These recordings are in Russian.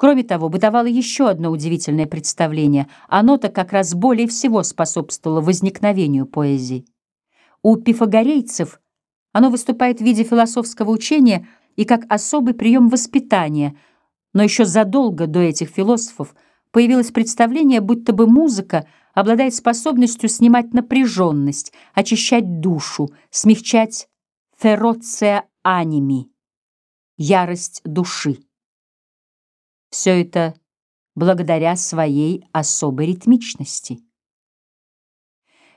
Кроме того, бытовало еще одно удивительное представление. Оно-то как раз более всего способствовало возникновению поэзии. У пифагорейцев оно выступает в виде философского учения и как особый прием воспитания, но еще задолго до этих философов появилось представление, будто бы музыка обладает способностью снимать напряженность, очищать душу, смягчать фероция аними, ярость души. Все это благодаря своей особой ритмичности.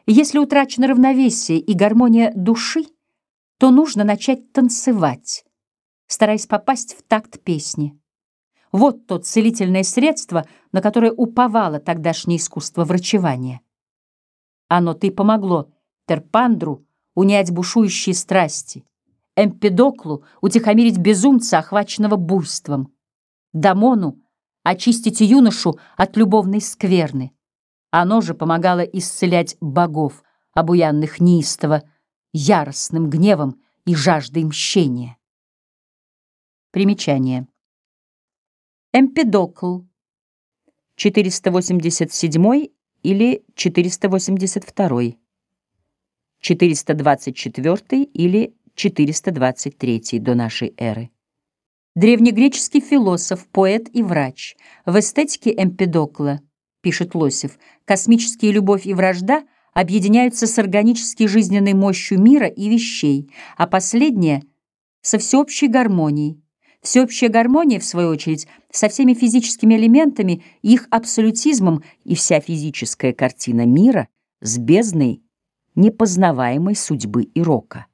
Если утрачено равновесие и гармония души, то нужно начать танцевать, стараясь попасть в такт песни. Вот то целительное средство, на которое уповало тогдашнее искусство врачевания. Оно-то и помогло Терпандру унять бушующие страсти, Эмпедоклу утихомирить безумца, охваченного буйством, Дамону очистить юношу от любовной скверны. Оно же помогало исцелять богов, обуянных неистово, яростным гневом и жаждой мщения. Примечание. Эмпедокл 487 или 482, 424 или 423 до нашей эры. Древнегреческий философ, поэт и врач. В эстетике Эмпедокла, пишет Лосев, космические любовь и вражда объединяются с органической жизненной мощью мира и вещей, а последнее — со всеобщей гармонией. Всеобщая гармония, в свою очередь, со всеми физическими элементами, их абсолютизмом и вся физическая картина мира с бездной непознаваемой судьбы и рока.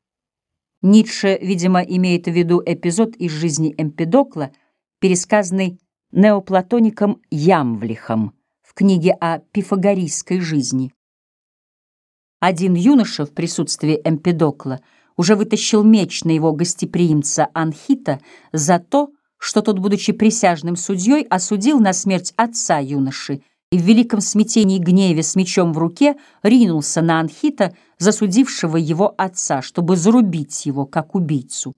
Ницше, видимо, имеет в виду эпизод из жизни Эмпедокла, пересказанный неоплатоником Ямвлихом в книге о пифагорийской жизни. Один юноша в присутствии Эмпедокла уже вытащил меч на его гостеприимца Анхита за то, что тот, будучи присяжным судьей, осудил на смерть отца юноши и в великом смятении и гневе с мечом в руке ринулся на Анхита, засудившего его отца, чтобы зарубить его как убийцу.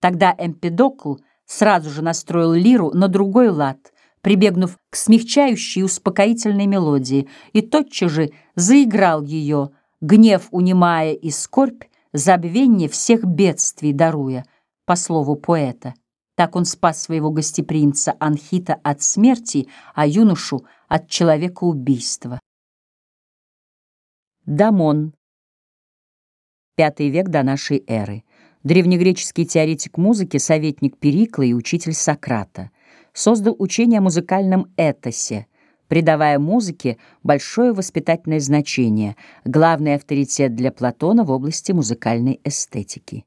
Тогда Эмпедокл сразу же настроил лиру на другой лад, прибегнув к смягчающей и успокоительной мелодии, и тотчас же заиграл ее, гнев унимая и скорбь, забвение всех бедствий даруя, по слову поэта. Так он спас своего гостеприимца Анхита от смерти, а юношу — от человека-убийства. Дамон. Пятый век до нашей эры. Древнегреческий теоретик музыки, советник Перикла и учитель Сократа. Создал учение о музыкальном этосе, придавая музыке большое воспитательное значение, главный авторитет для Платона в области музыкальной эстетики.